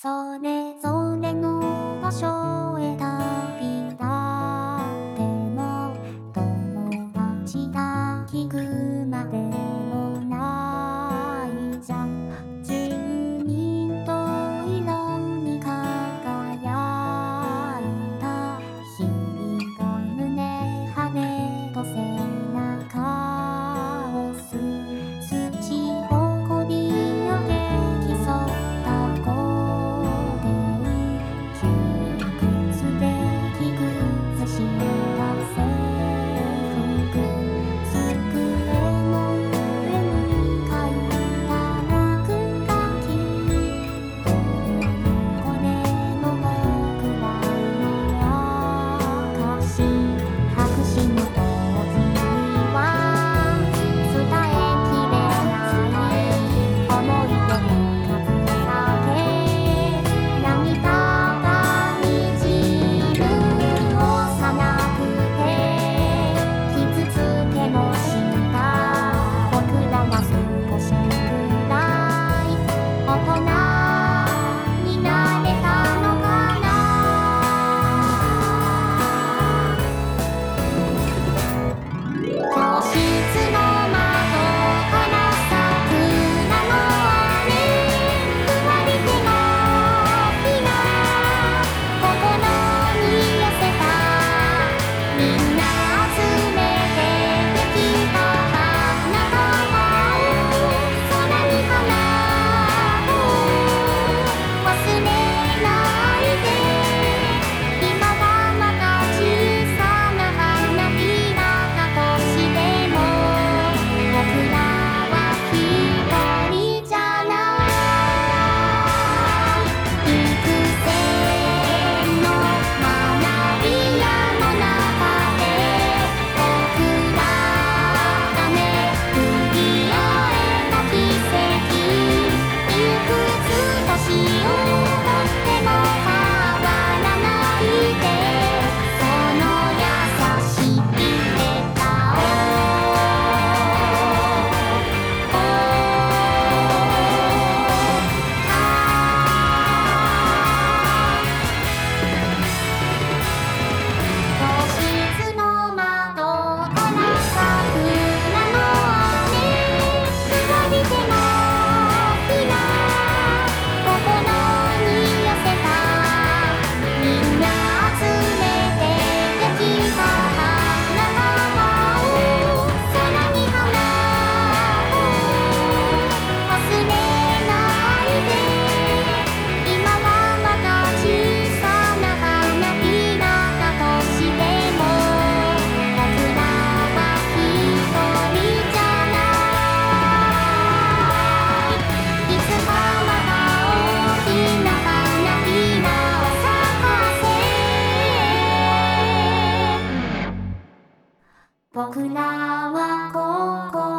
それぞれの場所僕らは高校